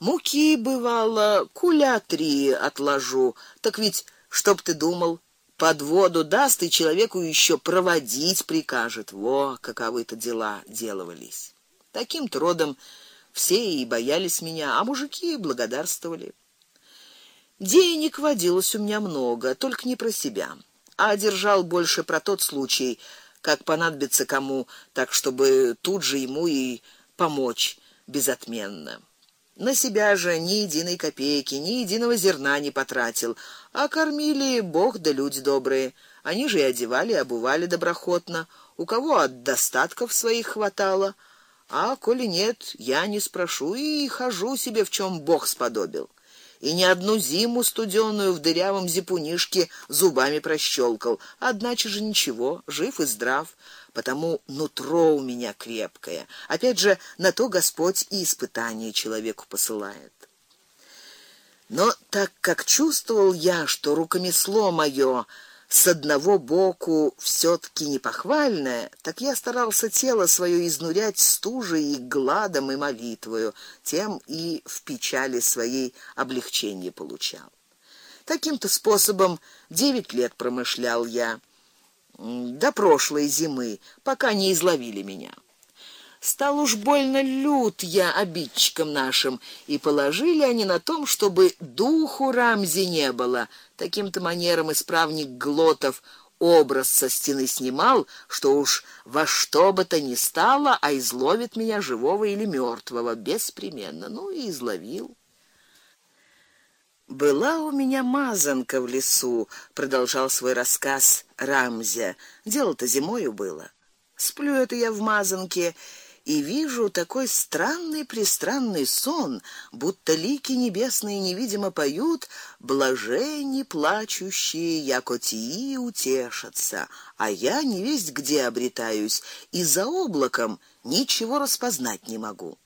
Муки бывало куля три отложу. Так ведь, чтоб ты думал, под воду даст и человеку еще проводить прикажет. Во, каковы-то дела делались. Таким трудом все и боялись меня, а мужики благодарствовали. Денег водилось у меня много, только не про себя, а держал больше про тот случай, как понадобится кому, так чтобы тут же ему и помочь безотменно. На себя же ни единой копейки, ни единого зерна не потратил, а кормили Бог да люди добрые. Они же и одевали, и обували доброхотно, у кого от достатков своих хватало, а коли нет, я не спрошу и хожу себе в чем Бог сподобил. И не одну зиму студённую в дырявом зипунишке зубами прощелкал, одначе же ничего, жив и здрав потому нутро у меня крепкое. Опять же, на то Господь и испытание человеку посылает. Но так как чувствовал я, что рукомесло моё с одного боку все таки непохвальное, так я старался тело свое изнурять стужей и гладом и молитвою, тем и в печали своей облегчение получал. Таким-то способом девять лет промышлял я до прошлой зимы, пока не изловили меня. Стал уж больно лют я обидчикам нашим, и положили они на том, чтобы духу Рамзи не было. Таким-то манером исправник Глотов образ со стены снимал, что уж во что бы то ни стало, а изловит меня живого или мертвого беспременно. Ну и изловил. Была у меня мазанка в лесу, продолжал свой рассказ Рамзя. Дело-то зимою было. Сплю это я в мазанке и вижу такой странный пристранный сон, будто лики небесные невидимо поют, блаженни плачущие, яко тии утешатся, а я не весть где обретаюсь, и за облаком ничего распознать не могу.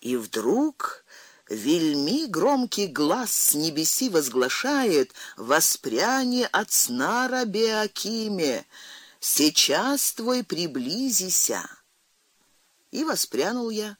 И вдруг Вельми громкий глаз с небеси возглашает: "Воспряни от сна, рабе Акиме, сейчас твой приблизися". И воспрянул я,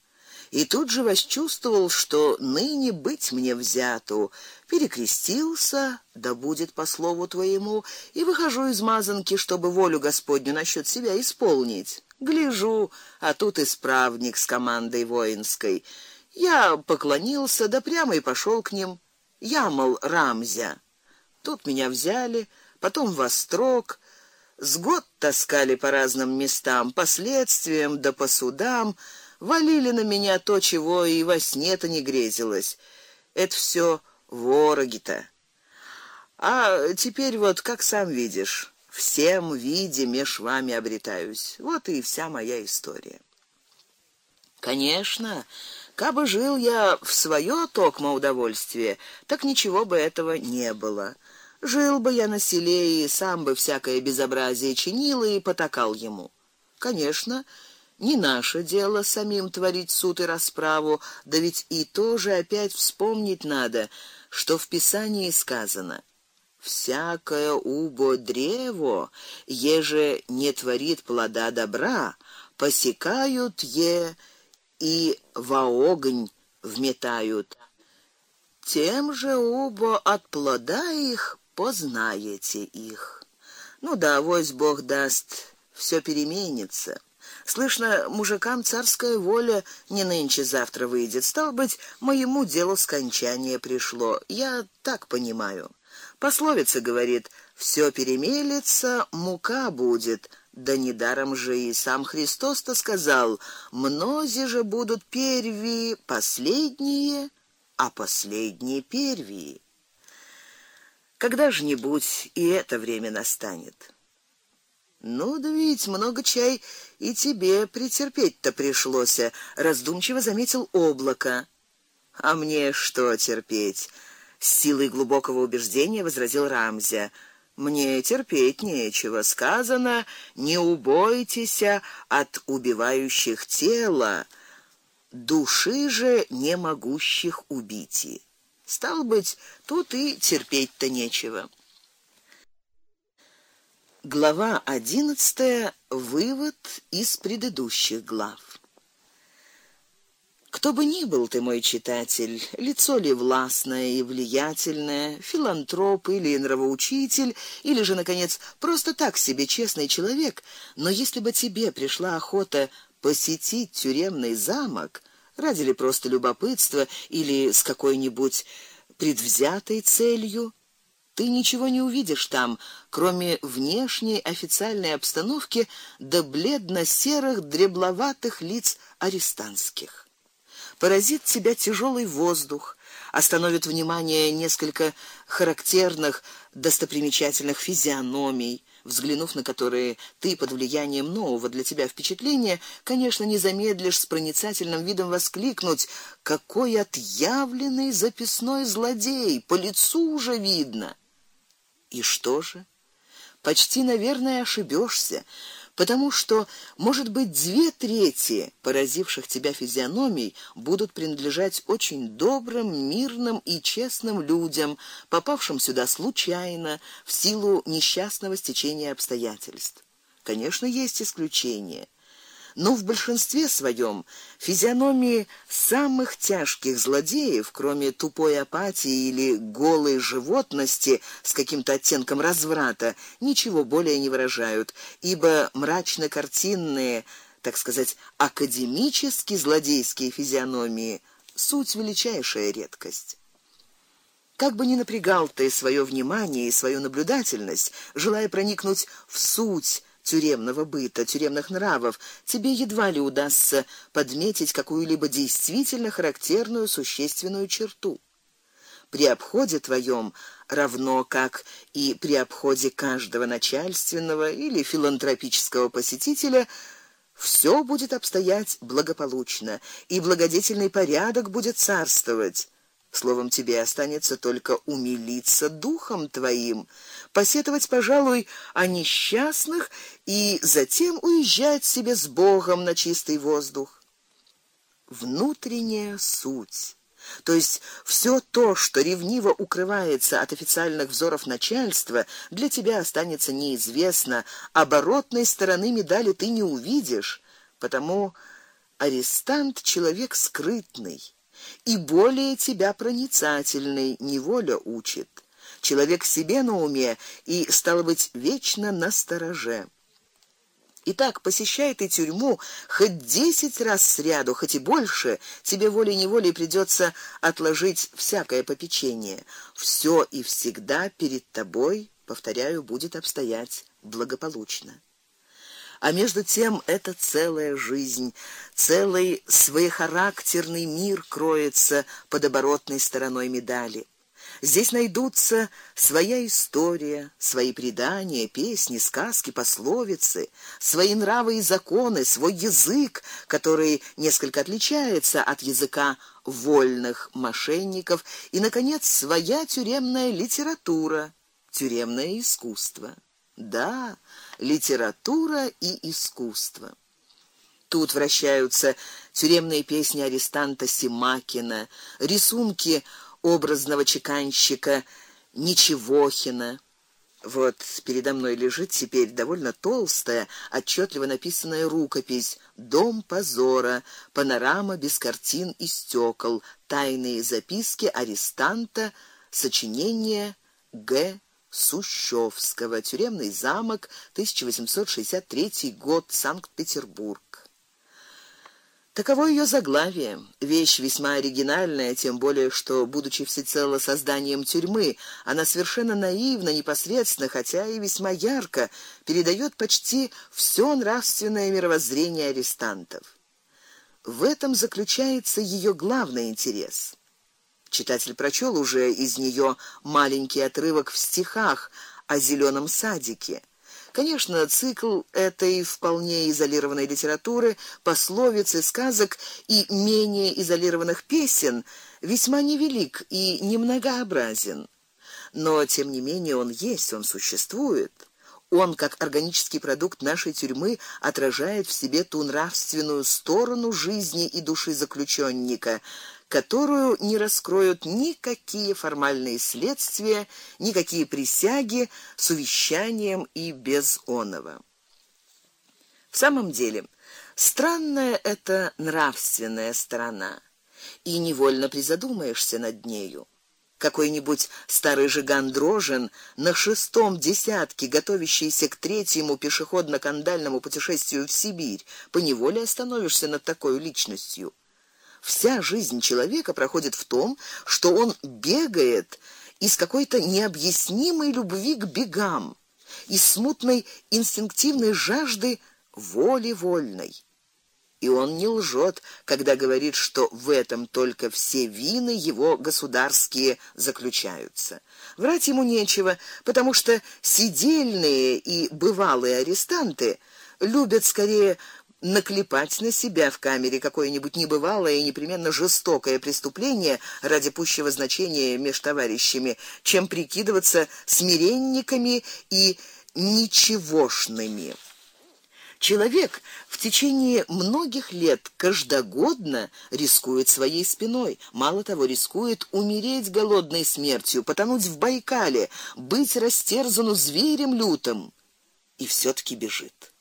и тут же восчувствовал, что ныне быть мне взяту, перекрестился, да будет по слову твоему, и выхожу из мазанки, чтобы волю Господню насчет себя исполнить. Гляжу, а тут исправник с командой воинской. Я поклонился, да прямо и пошел к ним. Я мол Рамзя. Тут меня взяли, потом в острог, с год таскали по разным местам, последствиям да по судам, валили на меня то, чего и во сне-то не грезилось. Это все вороги-то. А теперь вот, как сам видишь, всем виде меж вами обретаюсь. Вот и вся моя история. Конечно, Кабы жил я в своё токмо удовольствие, так ничего бы этого не было. Жил бы я на селе и сам бы всякое безобразие чинил и потакал ему. Конечно, не наше дело самим творить суд и расправу, да ведь и тоже опять вспомнить надо, что в Писании сказано: всякое убо древо, еже не творит плода добра, посекают е и во огонь вметают. Тем же убо от плода их познаете их. Ну да, вось Бог даст, все переменится. Слышно, мужикам царская воля не нынче завтра выйдет. Стал быть, моему делу скончание пришло. Я так понимаю. Пословица говорит: все перемелется, мука будет. Да недаром же и сам Христос-то сказал: "Мнози же будут первые, последние, а последние первые". Когда же нибудь и это время настанет? Ну да ведь много чай и тебе претерпеть-то пришлось, раздумчиво заметил облако. А мне что терпеть? С силой глубокого убеждения возразил Рамзя. Мне терпеть нечего. Сказано: не убойтесь от убивающих тела, души же не могущих убить. Стал быть, тут и терпеть-то нечего. Глава одиннадцатая. Вывод из предыдущих глав. Кто бы ни был ты, мой читатель, лицо ли властное и влиятельное, филантроп или нравоучитель, или же наконец просто так себе честный человек, но если бы тебе пришла охота посетить тюремный замок, ради ли просто любопытства или с какой-нибудь предвзятой целью, ты ничего не увидишь там, кроме внешней официальной обстановки да бледно-серых дребловатых лиц арестантских. Поразит тебя тяжелый воздух, остановит внимание несколько характерных достопримечательных физиономий, взглянув на которые ты под влиянием нового для тебя впечатления, конечно, не замедлишь с проницательным видом воскликнуть: "Какой отъявленный записной злодей, по лицу уже видно". И что же? Почти, наверное, ошибешься потому что, может быть, две трети поразивших тебя физиономий будут принадлежать очень добрым, мирным и честным людям, попавшим сюда случайно в силу несчастного стечения обстоятельств. Конечно, есть исключения но в большинстве своем физиономии самых тяжких злодеев, кроме тупой апатии или голой животности с каким-то оттенком разврата, ничего более не выражают, ибо мрачно-картинные, так сказать, академически злодейские физиономии суть величайшая редкость. Как бы ни напрягал ты свое внимание и свою наблюдательность, желая проникнуть в суть тюремного быта, тюремных нравов, тебе едва ли удастся подметить какую-либо действительно характерную существенную черту. При обходе твоем, равно как и при обходе каждого начальственного или филантропического посетителя, все будет обстоять благополучно, и благодетельный порядок будет царствовать. Словом, тебе останется только умилиться духом твоим, посетовать, пожалуй, о несчастных и затем уезжать себе с Богом на чистый воздух. Внутренняя суть то есть все то, что ревниво укрывается от официальных взоров начальства, для тебя останется неизвестно, оборотной стороны медали ты не увидишь, потому арестант человек скрытный и более тебя проницательный неволя учит. Человек себе на уме и стало быть вечно на стороже. Итак, посещай ты тюрьму хоть десять раз сряду, хоть и больше, тебе волей-неволей придется отложить всякое попечение. Все и всегда перед тобой, повторяю, будет обстоять благополучно. А между тем это целая жизнь, целый своехарактерный мир кроется под оборотной стороной медали. Здесь найдутся своя история, свои предания, песни, сказки, пословицы, свои нравы и законы, свой язык, который несколько отличается от языка вольных мошенников, и наконец своя тюремная литература, тюремное искусство. Да, литература и искусство. Тут вращаются тюремные песни арестанта Симакина, рисунки образного чеканщика Ничегохина. Вот передо мной лежит теперь довольно толстая, отчетливо написанная рукопись Дом позора, панорама без картин и стекол, тайные записки арестанта, сочинение Г. Сущевского. Тюремный замок, 1863 год, Санкт-Петербург. Таково ее заглавие. Вещь весьма оригинальная, тем более что, будучи всецело созданием тюрьмы, она совершенно наивно, непосредственно, хотя и весьма ярко передает почти все нравственное мировоззрение арестантов. В этом заключается ее главный интерес. Читатель прочел уже из нее маленький отрывок в стихах о зеленом садике. Конечно, цикл этой вполне изолированной литературы, пословиц и сказок и менее изолированных песен весьма невелик и немногообразен. Но тем не менее он есть, он существует. Он, как органический продукт нашей тюрьмы, отражает в себе ту нравственную сторону жизни и души заключенника, которую не раскроют никакие формальные следствия, никакие присяги с увещанием и без оного. В самом деле, Странная это нравственная сторона, и невольно призадумаешься над нею. Какой-нибудь старый жиган Дрожин на шестом десятке, готовящийся к третьему пешеходно-кандальному путешествию в Сибирь, поневоле остановишься над такой личностью. Вся жизнь человека проходит в том, что он бегает из какой-то необъяснимой любви к бегам, из смутной инстинктивной жажды воли вольной. И он не лжет, когда говорит, что в этом только все вины его государские заключаются. Врать ему нечего, потому что сидельные и бывалые арестанты любят скорее наклепать на себя в камере какое-нибудь небывалое и непременно жестокое преступление ради пущего значения меж товарищами, чем прикидываться смиренниками и ничегошными. Человек в течение многих лет каждогодно рискует своей спиной, мало того, рискует умереть голодной смертью, потонуть в Байкале, быть растерзану зверем лютым и все таки бежит.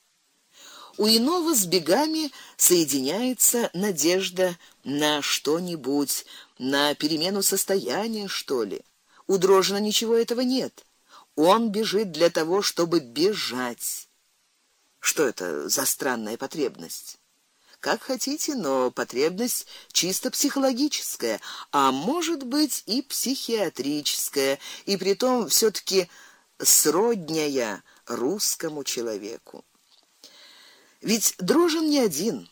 У иного с бегами соединяется надежда на что-нибудь, на перемену состояния, что ли. У Дрожина ничего этого нет. Он бежит для того, чтобы бежать. Что это за странная потребность? Как хотите, но потребность чисто психологическая, а может быть и психиатрическая, и притом все таки сродняя русскому человеку. Ведь дрожен не один,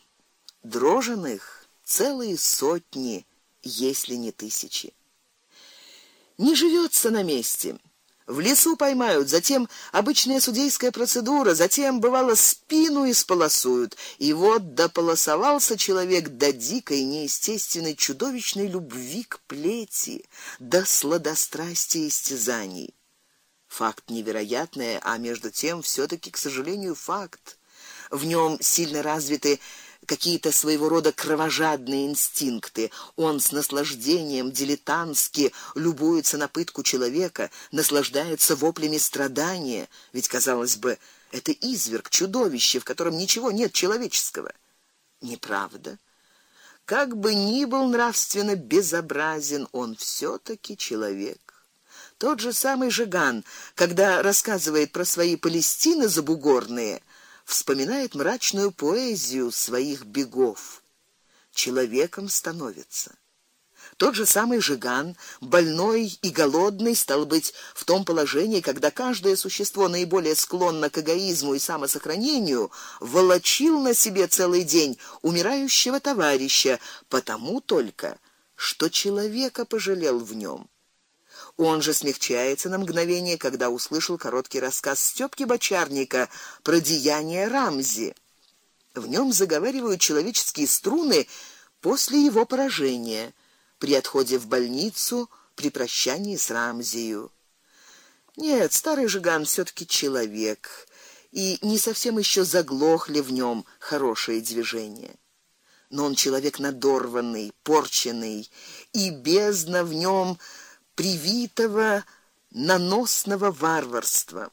дроженых целые сотни, если не тысячи. Не живется на месте. В лесу поймают, затем обычная судейская процедура, затем бывало спину исполосуют. И вот дополосовался человек до дикой, неестественной, чудовищной любви к плети, до сладострастия истязаний. Факт невероятный, а между тем все таки к сожалению, факт. В нем сильно развиты какие-то своего рода кровожадные инстинкты. Он с наслаждением дилетантски любуется на пытку человека, наслаждается воплями страдания, ведь казалось бы, это изверг, чудовище, в котором ничего нет человеческого. Неправда. Как бы ни был нравственно безобразен, он все таки человек. Тот же самый Жиган, когда рассказывает про свои Палестины забугорные, вспоминает мрачную поэзию своих бегов. Человеком становится. Тот же самый Жиган, больной и голодный, стал быть в том положении, когда каждое существо наиболее склонно к эгоизму и самосохранению, волочил на себе целый день умирающего товарища, потому только что человека пожалел в нем. Он же смягчается на мгновение, когда услышал короткий рассказ Стёпки Бочарника про деяния Рамзи. В нем заговаривают человеческие струны после его поражения, при отходе в больницу, при прощании с Рамзией. Нет, старый Жиган все таки человек, и не совсем еще заглохли в нем хорошие движения. Но он человек надорванный, порченный, и бездна в нем привитого наносного варварства.